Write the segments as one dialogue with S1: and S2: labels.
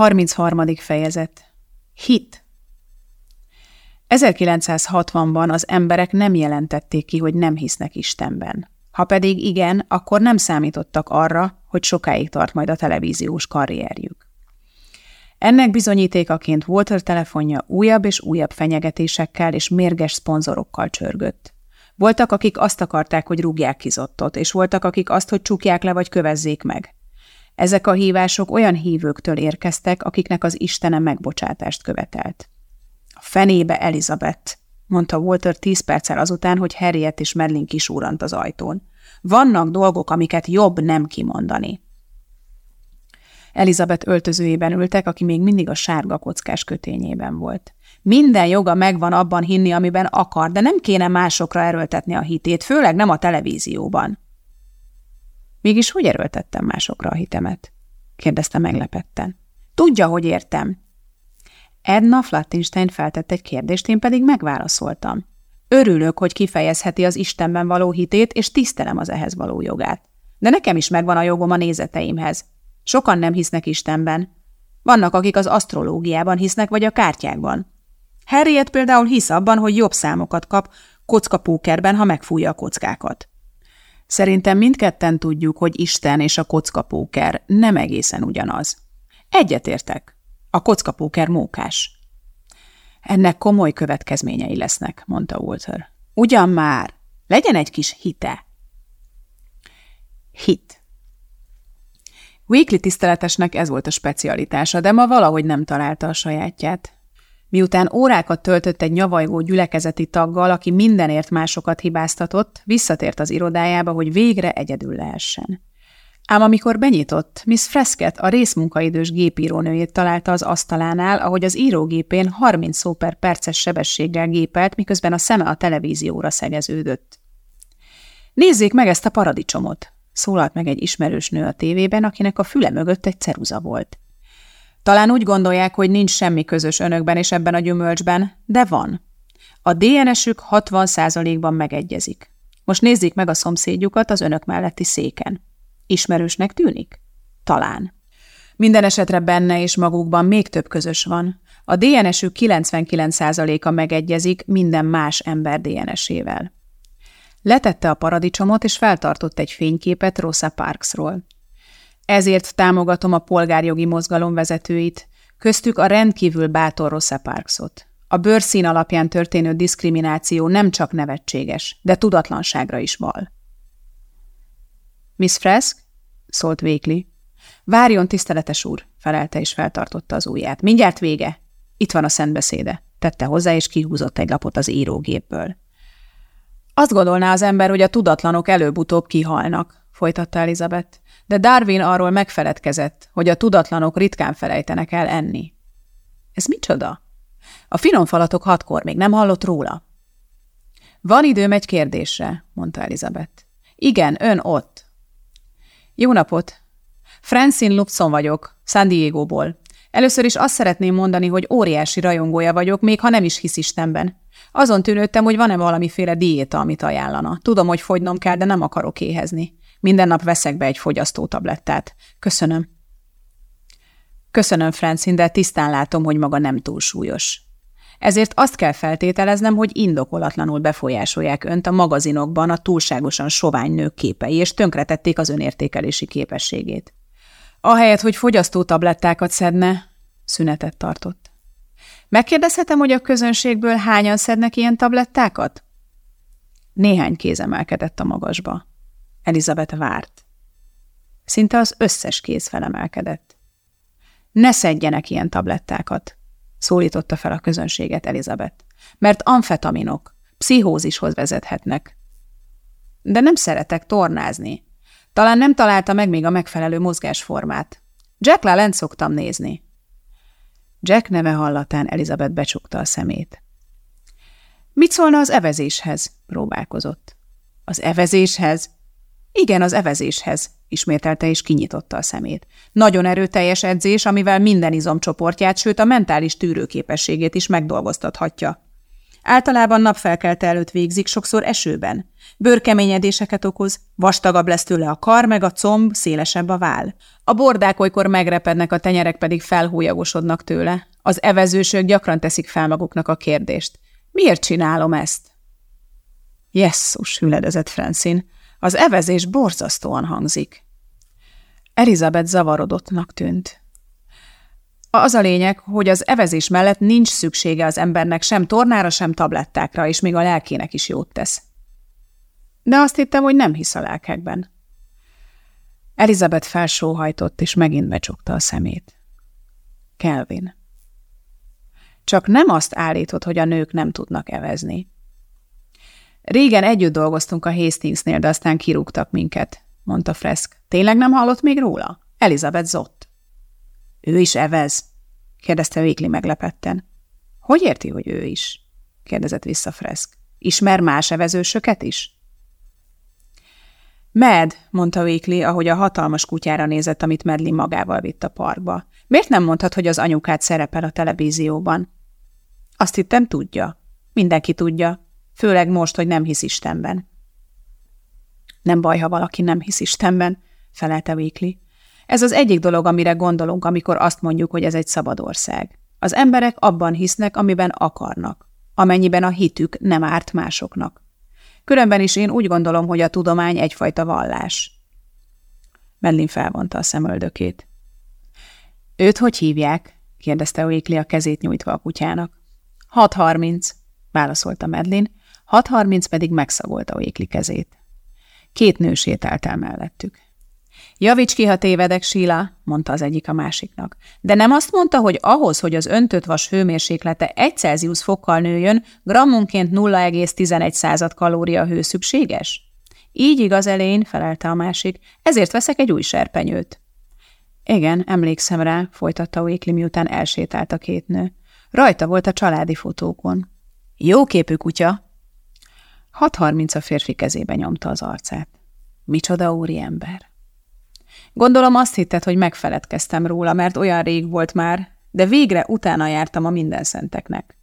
S1: 33. fejezet. Hit. 1960-ban az emberek nem jelentették ki, hogy nem hisznek Istenben. Ha pedig igen, akkor nem számítottak arra, hogy sokáig tart majd a televíziós karrierjük. Ennek bizonyítékaként Walter telefonja újabb és újabb fenyegetésekkel és mérges szponzorokkal csörgött. Voltak, akik azt akarták, hogy rúgják kizottot, és voltak, akik azt, hogy csukják le vagy kövezzék meg. Ezek a hívások olyan hívőktől érkeztek, akiknek az Istene megbocsátást követelt. A fenébe Elizabeth, mondta Walter tíz perccel azután, hogy Harriet és Merlin kisúrant az ajtón. Vannak dolgok, amiket jobb nem kimondani. Elizabeth öltözőjében ültek, aki még mindig a sárga kockás kötényében volt. Minden joga megvan abban hinni, amiben akar, de nem kéne másokra erőltetni a hitét, főleg nem a televízióban. Mégis hogy erőltettem másokra a hitemet? kérdezte meglepetten. Tudja, hogy értem. Edna Flattenstein feltett egy kérdést, én pedig megválaszoltam. Örülök, hogy kifejezheti az Istenben való hitét, és tisztelem az ehhez való jogát. De nekem is megvan a jogom a nézeteimhez. Sokan nem hisznek Istenben. Vannak, akik az asztrológiában hisznek, vagy a kártyákban. Harriet például hisz abban, hogy jobb számokat kap kockapókerben, ha megfújja a kockákat. Szerintem mindketten tudjuk, hogy Isten és a kockapóker nem egészen ugyanaz. Egyetértek. A kockapóker mókás. Ennek komoly következményei lesznek, mondta Walter. Ugyan már, legyen egy kis hite. Hit. Weekly tiszteletesnek ez volt a specialitása, de ma valahogy nem találta a sajátját. Miután órákat töltött egy nyavajgó gyülekezeti taggal, aki mindenért másokat hibáztatott, visszatért az irodájába, hogy végre egyedül lehessen. Ám amikor benyitott, Miss Fresket, a részmunkaidős gépírónőjét találta az asztalánál, ahogy az írógépén 30 szó per perces sebességgel gépelt, miközben a szeme a televízióra szegeződött. Nézzék meg ezt a paradicsomot! szólalt meg egy ismerős nő a tévében, akinek a füle mögött egy ceruza volt. Talán úgy gondolják, hogy nincs semmi közös önökben és ebben a gyümölcsben, de van. A DNS-ük 60%-ban megegyezik. Most nézzék meg a szomszédjukat az önök melletti széken. Ismerősnek tűnik? Talán. Minden esetre benne és magukban még több közös van. A DNS-ük 99%-a megegyezik minden más ember DNS-ével. Letette a paradicsomot, és feltartott egy fényképet Rosa Parksról. Ezért támogatom a polgárjogi mozgalom vezetőit, köztük a rendkívül bátor Rosa Parksot. A bőrszín alapján történő diszkrimináció nem csak nevetséges, de tudatlanságra is val. Miss Fresk? szólt Vékli. Várjon, tiszteletes úr, felelte és feltartotta az ujját. Mindjárt vége. Itt van a szentbeszéde, tette hozzá, és kihúzott egy lapot az írógépből. Azt gondolná az ember, hogy a tudatlanok előbb-utóbb kihalnak, folytatta Elizabeth de Darwin arról megfeledkezett, hogy a tudatlanok ritkán felejtenek el enni. Ez micsoda? A finom falatok hatkor még nem hallott róla. Van időm egy kérdésre, mondta Elizabeth. Igen, ön ott. Jó napot! Francine Lupson vagyok, San Diego-ból. Először is azt szeretném mondani, hogy óriási rajongója vagyok, még ha nem is hisz Istenben. Azon tűnődtem, hogy van-e valamiféle diéta, amit ajánlana. Tudom, hogy fogynom kell, de nem akarok éhezni. Minden nap veszek be egy fogyasztótablettát. Köszönöm. Köszönöm, Francine, de tisztán látom, hogy maga nem túl súlyos. Ezért azt kell feltételeznem, hogy indokolatlanul befolyásolják önt a magazinokban a túlságosan sovány nők képei, és tönkretették az önértékelési képességét. Ahelyett, hogy fogyasztótablettákat szedne, szünetet tartott. Megkérdezhetem, hogy a közönségből hányan szednek ilyen tablettákat? Néhány kéz emelkedett a magasba. Elizabeth várt. Szinte az összes kéz felemelkedett. Ne szedjenek ilyen tablettákat, szólította fel a közönséget Elizabeth, mert amfetaminok, pszichózishoz vezethetnek. De nem szeretek tornázni. Talán nem találta meg még a megfelelő mozgásformát. Jack Lalent szoktam nézni. Jack neve hallatán Elizabeth becsukta a szemét. Mit szólna az evezéshez? próbálkozott. Az evezéshez? Igen, az evezéshez, ismételte és kinyitotta a szemét. Nagyon erőteljes edzés, amivel minden izomcsoportját, sőt a mentális tűrőképességét is megdolgoztathatja. Általában napfelkelte előtt végzik, sokszor esőben. Bőrkeményedéseket okoz, vastagabb lesz tőle a kar, meg a comb, szélesebb a vál. A bordák olykor megrepednek, a tenyerek pedig felhújagosodnak tőle. Az evezősök gyakran teszik fel maguknak a kérdést. Miért csinálom ezt? Jesszus, hüledezett Francine. Az evezés borzasztóan hangzik. Elizabeth zavarodottnak tűnt. Az a lényeg, hogy az evezés mellett nincs szüksége az embernek sem tornára, sem tablettákra, és még a lelkének is jót tesz. De azt hittem, hogy nem hisz a lelkekben. Elizabeth felsóhajtott, és megint becsukta a szemét. Kelvin. Csak nem azt állítod, hogy a nők nem tudnak evezni. Régen együtt dolgoztunk a Hastingsnél, de aztán kirúgtak minket, mondta Fresk. Tényleg nem hallott még róla? Elizabeth Zott. Ő is evez? kérdezte Weekly meglepetten. Hogy érti, hogy ő is? kérdezett vissza Fresk. Ismer más evezősöket is? Med, mondta Weekly, ahogy a hatalmas kutyára nézett, amit Medli magával vitt a parkba. Miért nem mondhat, hogy az anyukát szerepel a televízióban? Azt hittem tudja. Mindenki tudja. Főleg most, hogy nem hisz Istenben. Nem baj, ha valaki nem hisz Istenben, felelte Weekly. Ez az egyik dolog, amire gondolunk, amikor azt mondjuk, hogy ez egy szabad ország. Az emberek abban hisznek, amiben akarnak, amennyiben a hitük nem árt másoknak. Különben is én úgy gondolom, hogy a tudomány egyfajta vallás. Medlin felvonta a szemöldökét. Őt hogy hívják? kérdezte Weekly a kezét nyújtva a kutyának. 6.30, válaszolta Medlin, 6.30 pedig megszagolta Weekly kezét. Két nő sétált el mellettük. Javíts ki, ha tévedek, Síla, mondta az egyik a másiknak. De nem azt mondta, hogy ahhoz, hogy az öntött vas hőmérséklete 1 Celsius fokkal nőjön, grammunként 0,11 század kalória hő szükséges? Így igaz, elén, felelte a másik, ezért veszek egy új serpenyőt. Igen, emlékszem rá, folytatta Weekly, miután elsétált a két nő. Rajta volt a családi fotókon. Jó képű kutya! 6.30 a férfi kezébe nyomta az arcát. Micsoda úri ember! Gondolom azt hitted, hogy megfeledkeztem róla, mert olyan rég volt már, de végre utána jártam a minden szenteknek.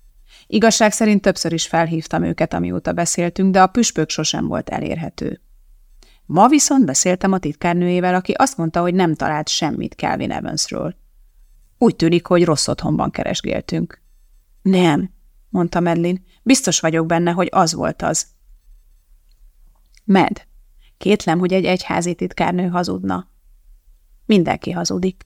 S1: Igazság szerint többször is felhívtam őket, amióta beszéltünk, de a püspök sosem volt elérhető. Ma viszont beszéltem a titkárnőjével, aki azt mondta, hogy nem talált semmit Calvin Evansről. Úgy tűnik, hogy rossz otthonban keresgéltünk. Nem, mondta Medlin. Biztos vagyok benne, hogy az volt az. Med, kétlem, hogy egy egyházi titkárnő hazudna. Mindenki hazudik.